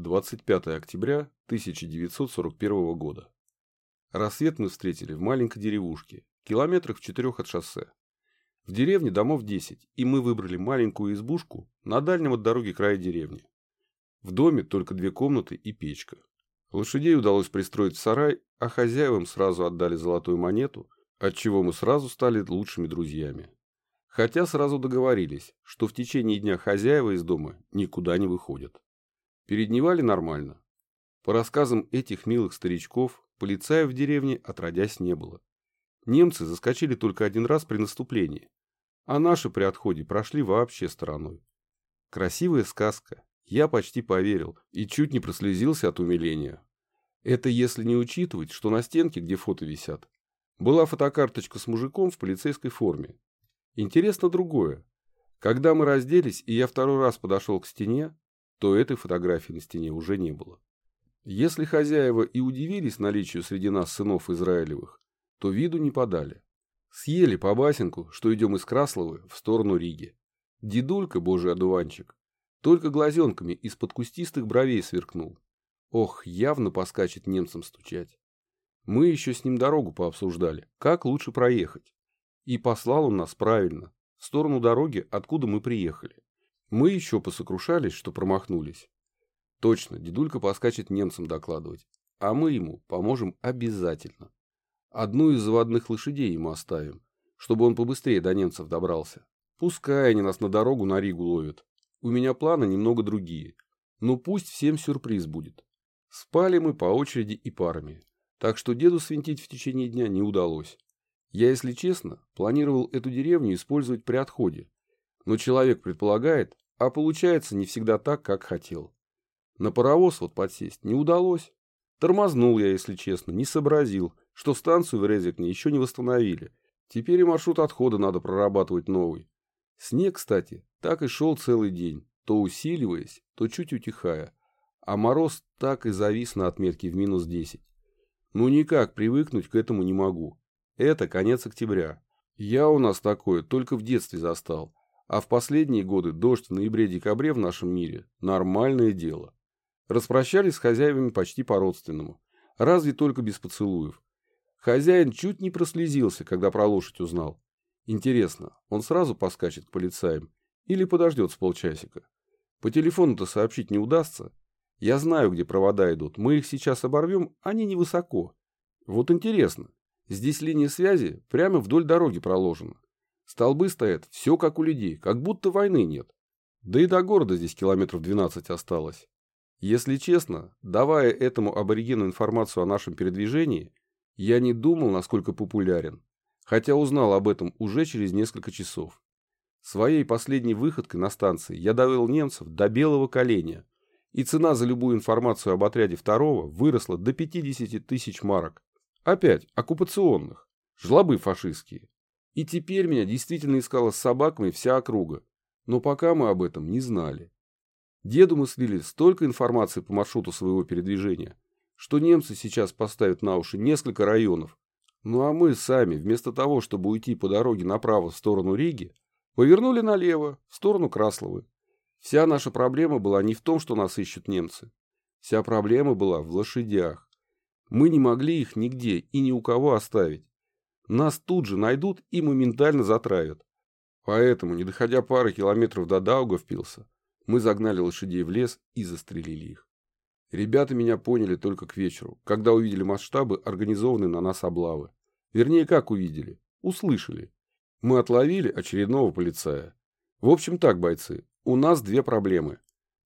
25 октября 1941 года. Рассвет мы встретили в маленькой деревушке, километрах в четырех от шоссе. В деревне домов 10, и мы выбрали маленькую избушку на дальнем от дороги крае деревни. В доме только две комнаты и печка. Лошадей удалось пристроить в сарай, а хозяевам сразу отдали золотую монету, от чего мы сразу стали лучшими друзьями. Хотя сразу договорились, что в течение дня хозяева из дома никуда не выходят. Передневали нормально. По рассказам этих милых старичков, полицаев в деревне отродясь не было. Немцы заскочили только один раз при наступлении, а наши при отходе прошли вообще стороной. Красивая сказка. Я почти поверил и чуть не прослезился от умиления. Это если не учитывать, что на стенке, где фото висят, была фотокарточка с мужиком в полицейской форме, Интересно другое. Когда мы разделись, и я второй раз подошел к стене, то этой фотографии на стене уже не было. Если хозяева и удивились наличию среди нас сынов Израилевых, то виду не подали. Съели по басенку, что идем из Красловы в сторону Риги. Дедулька, божий одуванчик, только глазенками из-под кустистых бровей сверкнул. Ох, явно поскачет немцам стучать. Мы еще с ним дорогу пообсуждали, как лучше проехать. И послал он нас правильно, в сторону дороги, откуда мы приехали. Мы еще посокрушались, что промахнулись. Точно, дедулька поскачет немцам докладывать, а мы ему поможем обязательно. Одну из заводных лошадей ему оставим, чтобы он побыстрее до немцев добрался. Пускай они нас на дорогу на Ригу ловят. У меня планы немного другие. Но пусть всем сюрприз будет. Спали мы по очереди и парами. Так что деду свинтить в течение дня не удалось. Я, если честно, планировал эту деревню использовать при отходе. Но человек предполагает, а получается не всегда так, как хотел. На паровоз вот подсесть не удалось. Тормознул я, если честно, не сообразил, что станцию в Резекне еще не восстановили. Теперь и маршрут отхода надо прорабатывать новый. Снег, кстати, так и шел целый день, то усиливаясь, то чуть утихая. А мороз так и завис на отметке в минус 10. Ну никак привыкнуть к этому не могу. Это конец октября. Я у нас такое только в детстве застал. А в последние годы дождь в ноябре-декабре в нашем мире – нормальное дело. Распрощались с хозяевами почти по-родственному. Разве только без поцелуев. Хозяин чуть не прослезился, когда про лошадь узнал. Интересно, он сразу поскачет к полицаям или подождет с полчасика? По телефону-то сообщить не удастся. Я знаю, где провода идут. Мы их сейчас оборвем, они невысоко. Вот интересно, Здесь линия связи прямо вдоль дороги проложена. Столбы стоят, все как у людей, как будто войны нет. Да и до города здесь километров 12 осталось. Если честно, давая этому аборигену информацию о нашем передвижении, я не думал, насколько популярен, хотя узнал об этом уже через несколько часов. Своей последней выходкой на станции я довел немцев до белого коленя, и цена за любую информацию об отряде второго выросла до 50 тысяч марок. Опять, оккупационных. Жлобы фашистские. И теперь меня действительно искала с собаками вся округа. Но пока мы об этом не знали. Деду мы слили столько информации по маршруту своего передвижения, что немцы сейчас поставят на уши несколько районов. Ну а мы сами, вместо того, чтобы уйти по дороге направо в сторону Риги, повернули налево, в сторону Красловы. Вся наша проблема была не в том, что нас ищут немцы. Вся проблема была в лошадях. Мы не могли их нигде и ни у кого оставить. Нас тут же найдут и моментально затравят. Поэтому, не доходя пары километров до Даугавпилса, мы загнали лошадей в лес и застрелили их. Ребята меня поняли только к вечеру, когда увидели масштабы организованной на нас облавы. Вернее, как увидели? Услышали. Мы отловили очередного полицая. В общем так, бойцы, у нас две проблемы.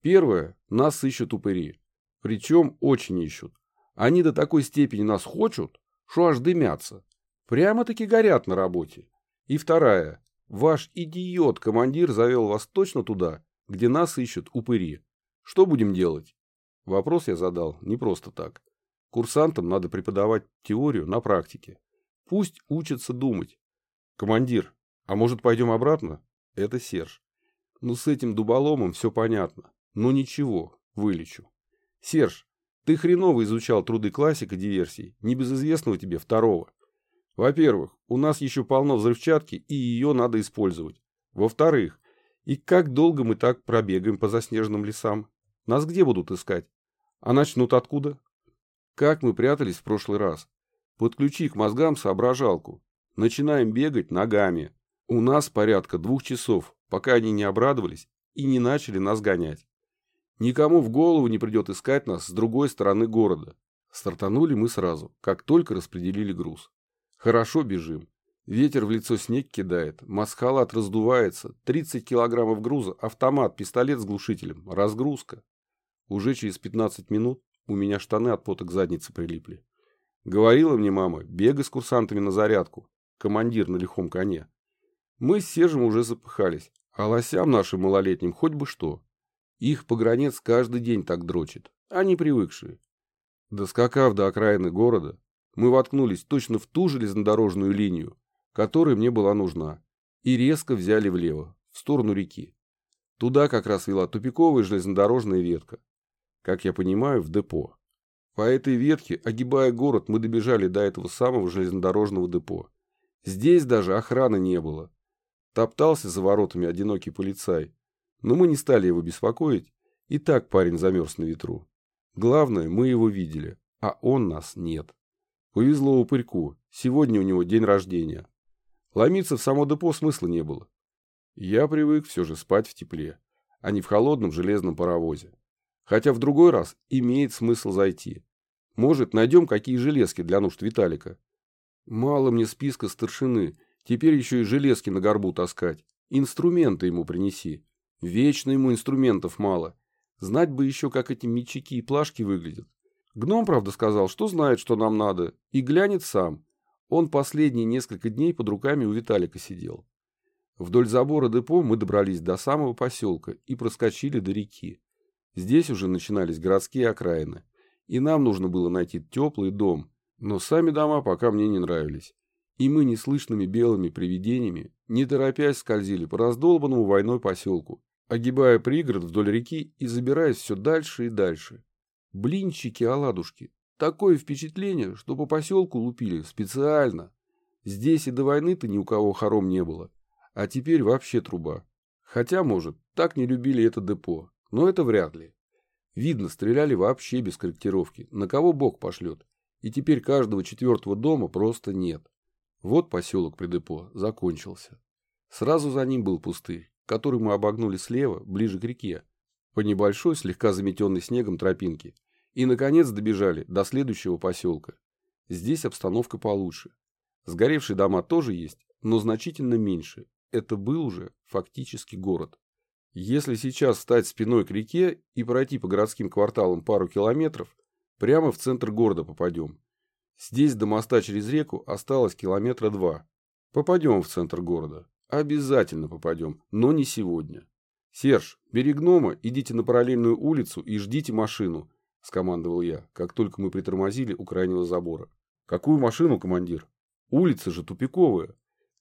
Первая – нас ищут упыри. Причем очень ищут. Они до такой степени нас хочут, что аж дымятся. Прямо-таки горят на работе. И вторая. Ваш идиот-командир завел вас точно туда, где нас ищут упыри. Что будем делать? Вопрос я задал не просто так. Курсантам надо преподавать теорию на практике. Пусть учатся думать. Командир, а может пойдем обратно? Это Серж. Ну с этим дуболомом все понятно. Но ничего, вылечу. Серж, ты хреново изучал труды классика диверсий, небезызвестного тебе второго. Во-первых, у нас еще полно взрывчатки, и ее надо использовать. Во-вторых, и как долго мы так пробегаем по заснеженным лесам? Нас где будут искать? А начнут откуда? Как мы прятались в прошлый раз? Подключи к мозгам соображалку. Начинаем бегать ногами. У нас порядка двух часов, пока они не обрадовались и не начали нас гонять. Никому в голову не придет искать нас с другой стороны города. Стартанули мы сразу, как только распределили груз. Хорошо бежим. Ветер в лицо снег кидает, маскалат раздувается, 30 килограммов груза, автомат, пистолет с глушителем, разгрузка. Уже через 15 минут у меня штаны от пота к заднице прилипли. Говорила мне мама, бегай с курсантами на зарядку, командир на лихом коне. Мы с Сержем уже запыхались, а лосям нашим малолетним хоть бы что. Их погранец каждый день так дрочит, они привыкшие. Доскакав до окраины города, мы воткнулись точно в ту железнодорожную линию, которая мне была нужна, и резко взяли влево, в сторону реки. Туда как раз вела тупиковая железнодорожная ветка. Как я понимаю, в депо. По этой ветке, огибая город, мы добежали до этого самого железнодорожного депо. Здесь даже охраны не было. Топтался за воротами одинокий полицай. Но мы не стали его беспокоить, и так парень замерз на ветру. Главное, мы его видели, а он нас нет. Повезло упырьку, сегодня у него день рождения. Ломиться в само депо смысла не было. Я привык все же спать в тепле, а не в холодном железном паровозе. Хотя в другой раз имеет смысл зайти. Может, найдем какие железки для нужд Виталика. Мало мне списка старшины, теперь еще и железки на горбу таскать. Инструменты ему принеси. Вечно ему инструментов мало. Знать бы еще, как эти мечики и плашки выглядят. Гном, правда, сказал, что знает, что нам надо, и глянет сам. Он последние несколько дней под руками у Виталика сидел. Вдоль забора депо мы добрались до самого поселка и проскочили до реки. Здесь уже начинались городские окраины и нам нужно было найти теплый дом, но сами дома пока мне не нравились. И мы неслышными белыми привидениями, не торопясь, скользили по раздолбанному войной поселку, огибая пригород вдоль реки и забираясь все дальше и дальше. Блинчики-оладушки. Такое впечатление, что по поселку лупили специально. Здесь и до войны-то ни у кого хором не было. А теперь вообще труба. Хотя, может, так не любили это депо. Но это вряд ли. Видно, стреляли вообще без корректировки. На кого бог пошлет. И теперь каждого четвертого дома просто нет. Вот поселок при депо закончился. Сразу за ним был пустырь, который мы обогнули слева, ближе к реке, по небольшой, слегка заметенной снегом тропинке. И, наконец, добежали до следующего поселка. Здесь обстановка получше. Сгоревшие дома тоже есть, но значительно меньше. Это был уже фактически город. Если сейчас встать спиной к реке и пройти по городским кварталам пару километров, прямо в центр города попадем. Здесь до моста через реку осталось километра два. Попадем в центр города. Обязательно попадем, но не сегодня. Серж, бери гнома, идите на параллельную улицу и ждите машину, скомандовал я, как только мы притормозили у крайнего забора. Какую машину, командир? Улица же тупиковая.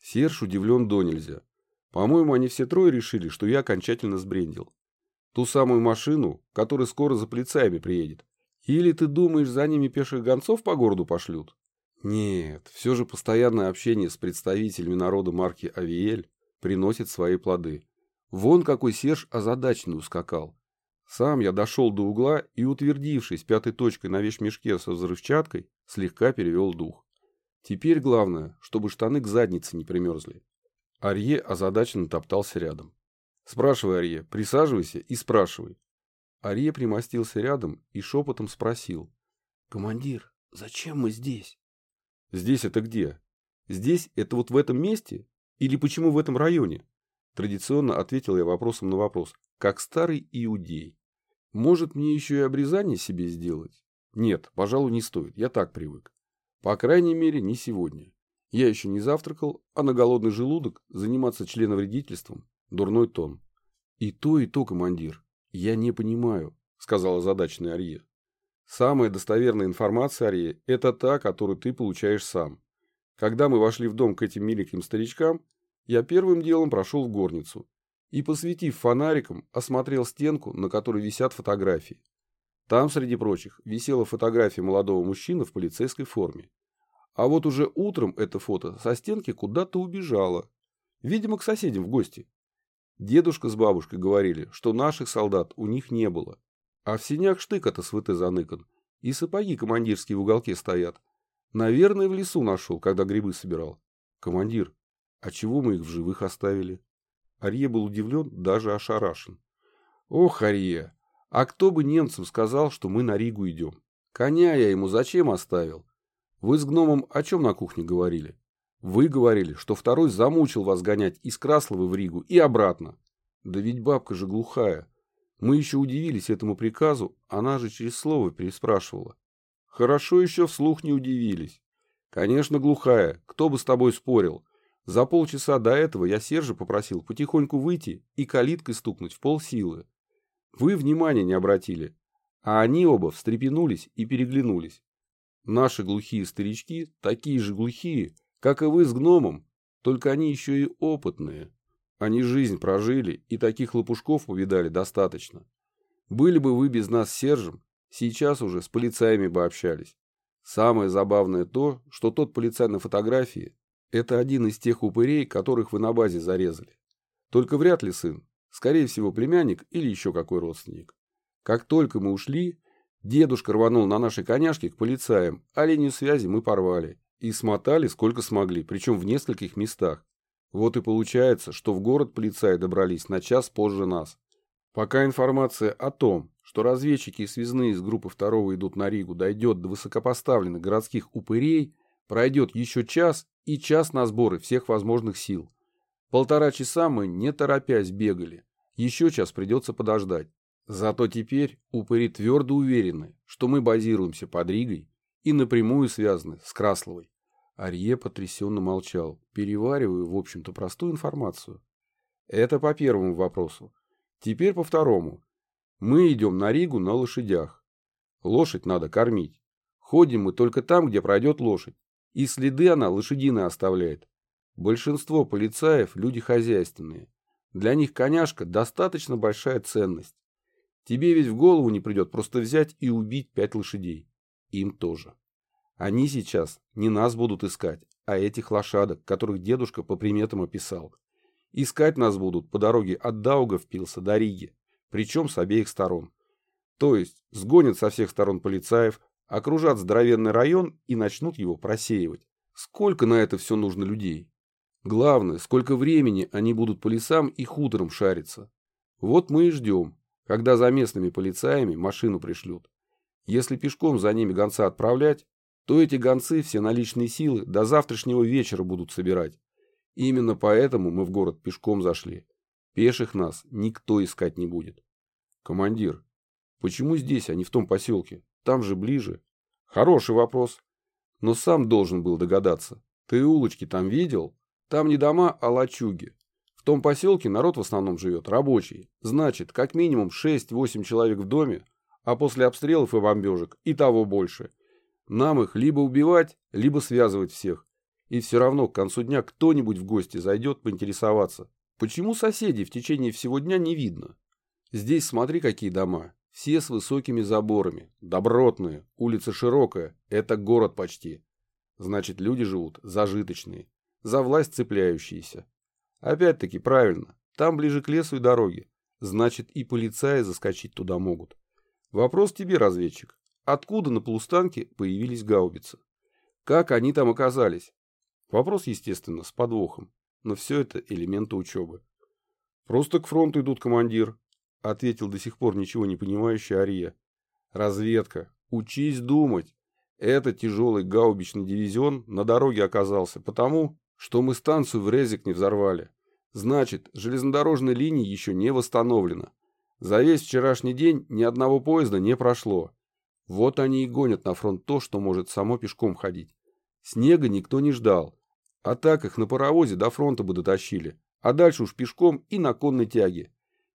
Серж удивлен до нельзя. По-моему, они все трое решили, что я окончательно сбрендил. Ту самую машину, которая скоро за полицаями приедет. Или ты думаешь, за ними пеших гонцов по городу пошлют? Нет, все же постоянное общение с представителями народа марки Авиэль приносит свои плоды. Вон какой Серж озадаченный ускакал. Сам я дошел до угла и, утвердившись пятой точкой на вещмешке со взрывчаткой, слегка перевел дух. Теперь главное, чтобы штаны к заднице не примерзли. Арье озадаченно топтался рядом. «Спрашивай, Арье, присаживайся и спрашивай». Арье примостился рядом и шепотом спросил. «Командир, зачем мы здесь?» «Здесь это где? Здесь это вот в этом месте? Или почему в этом районе?» Традиционно ответил я вопросом на вопрос, как старый иудей. «Может, мне еще и обрезание себе сделать?» «Нет, пожалуй, не стоит, я так привык. По крайней мере, не сегодня. Я еще не завтракал, а на голодный желудок заниматься членовредительством – дурной тон. И то, и то, командир. Я не понимаю, сказала задачный Арье. Самая достоверная информация, Арье, это та, которую ты получаешь сам. Когда мы вошли в дом к этим миленьким старичкам, я первым делом прошел в горницу и, посветив фонариком, осмотрел стенку, на которой висят фотографии. Там, среди прочих, висела фотография молодого мужчины в полицейской форме. А вот уже утром это фото со стенки куда-то убежало. Видимо, к соседям в гости. Дедушка с бабушкой говорили, что наших солдат у них не было. А в синях штык от СВТ заныкан. И сапоги командирские в уголке стоят. Наверное, в лесу нашел, когда грибы собирал. Командир, а чего мы их в живых оставили? Арье был удивлен, даже ошарашен. Ох, Арье, а кто бы немцам сказал, что мы на Ригу идем? Коня я ему зачем оставил? Вы с гномом о чем на кухне говорили? Вы говорили, что второй замучил вас гонять из Красловы в Ригу и обратно. Да ведь бабка же глухая. Мы еще удивились этому приказу, она же через слово переспрашивала. Хорошо еще вслух не удивились. Конечно, глухая, кто бы с тобой спорил. За полчаса до этого я Сержа попросил потихоньку выйти и калиткой стукнуть в полсилы. Вы внимания не обратили, а они оба встрепенулись и переглянулись. Наши глухие старички такие же глухие, как и вы с гномом, только они еще и опытные. Они жизнь прожили и таких лопушков повидали достаточно. Были бы вы без нас с Сержем, сейчас уже с полицаями бы общались. Самое забавное то, что тот полицай на фотографии – это один из тех упырей, которых вы на базе зарезали. Только вряд ли сын, скорее всего племянник или еще какой родственник. Как только мы ушли, дедушка рванул на нашей коняшке к полицаям, а линию связи мы порвали и смотали сколько смогли, причем в нескольких местах. Вот и получается, что в город полицаи добрались на час позже нас. Пока информация о том, что разведчики и связные из группы второго идут на Ригу, дойдет до высокопоставленных городских упырей, пройдет еще час и час на сборы всех возможных сил. Полтора часа мы, не торопясь, бегали. Еще час придется подождать. Зато теперь упыри твердо уверены, что мы базируемся под Ригой и напрямую связаны с Красловой. Арье потрясенно молчал, переваривая, в общем-то, простую информацию. Это по первому вопросу. Теперь по второму. Мы идем на Ригу на лошадях. Лошадь надо кормить. Ходим мы только там, где пройдет лошадь. И следы она лошадиные оставляет. Большинство полицаев – люди хозяйственные. Для них коняшка – достаточно большая ценность. Тебе ведь в голову не придет просто взять и убить пять лошадей. Им тоже. Они сейчас не нас будут искать, а этих лошадок, которых дедушка по приметам описал. Искать нас будут по дороге от Даугавпилса до Риги, причем с обеих сторон. То есть сгонят со всех сторон полицаев, окружат здоровенный район и начнут его просеивать. Сколько на это все нужно людей? Главное, сколько времени они будут по лесам и хуторам шариться. Вот мы и ждем, когда за местными полицаями машину пришлют. Если пешком за ними гонца отправлять, то эти гонцы все наличные силы до завтрашнего вечера будут собирать. Именно поэтому мы в город пешком зашли. Пеших нас никто искать не будет. Командир, почему здесь, а не в том поселке? Там же ближе. Хороший вопрос. Но сам должен был догадаться. Ты улочки там видел? Там не дома, а лачуги. В том поселке народ в основном живет, рабочий. Значит, как минимум 6-8 человек в доме, а после обстрелов и бомбежек и того больше. Нам их либо убивать, либо связывать всех. И все равно к концу дня кто-нибудь в гости зайдет поинтересоваться. Почему соседей в течение всего дня не видно? Здесь смотри, какие дома. Все с высокими заборами. Добротные. Улица широкая. Это город почти. Значит, люди живут зажиточные. За власть цепляющиеся. Опять-таки, правильно. Там ближе к лесу и дороге. Значит, и полицаи заскочить туда могут. Вопрос тебе, разведчик. Откуда на полустанке появились гаубицы? Как они там оказались? Вопрос, естественно, с подвохом, но все это элементы учебы. «Просто к фронту идут, командир», — ответил до сих пор ничего не понимающий Ария. «Разведка. Учись думать. Это тяжелый гаубичный дивизион на дороге оказался, потому что мы станцию в Резик не взорвали. Значит, железнодорожной линии еще не восстановлена. За весь вчерашний день ни одного поезда не прошло. Вот они и гонят на фронт то, что может само пешком ходить. Снега никто не ждал, а так их на паровозе до фронта бы дотащили, а дальше уж пешком и на конной тяге.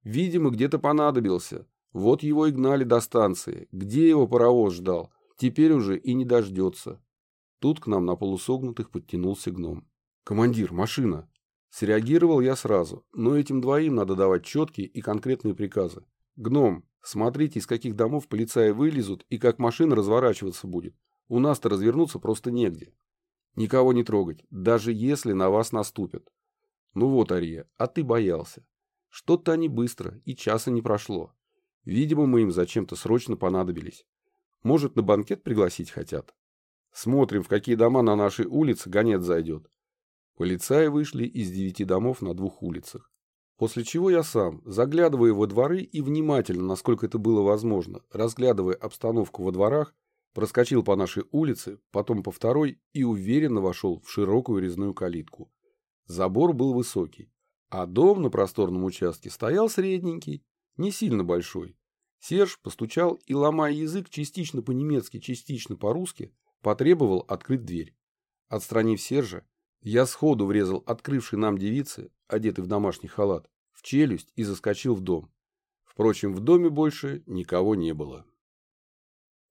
Видимо, где-то понадобился. Вот его и гнали до станции. Где его паровоз ждал? Теперь уже и не дождется. Тут к нам на полусогнутых подтянулся гном. «Командир, машина!» Среагировал я сразу, но этим двоим надо давать четкие и конкретные приказы. «Гном, смотрите, из каких домов полицаи вылезут и как машина разворачиваться будет. У нас-то развернуться просто негде. Никого не трогать, даже если на вас наступят. Ну вот, Ария, а ты боялся. Что-то они быстро, и часа не прошло. Видимо, мы им зачем-то срочно понадобились. Может, на банкет пригласить хотят? Смотрим, в какие дома на нашей улице гонец зайдет. Полицаи вышли из девяти домов на двух улицах. После чего я сам, заглядывая во дворы и внимательно, насколько это было возможно, разглядывая обстановку во дворах, проскочил по нашей улице, потом по второй и уверенно вошел в широкую резную калитку. Забор был высокий, а дом на просторном участке стоял средненький, не сильно большой. Серж постучал и, ломая язык частично по-немецки, частично по-русски, потребовал открыть дверь. Отстранив Сержа, я сходу врезал открывшей нам девице, одетый в домашний халат, в челюсть и заскочил в дом. Впрочем, в доме больше никого не было.